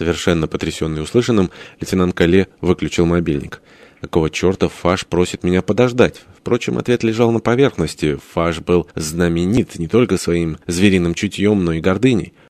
Совершенно потрясенный услышанным, лейтенант Кале выключил мобильник. Какого черта Фаш просит меня подождать? Впрочем, ответ лежал на поверхности. Фаш был знаменит не только своим звериным чутьем, но и гордыней.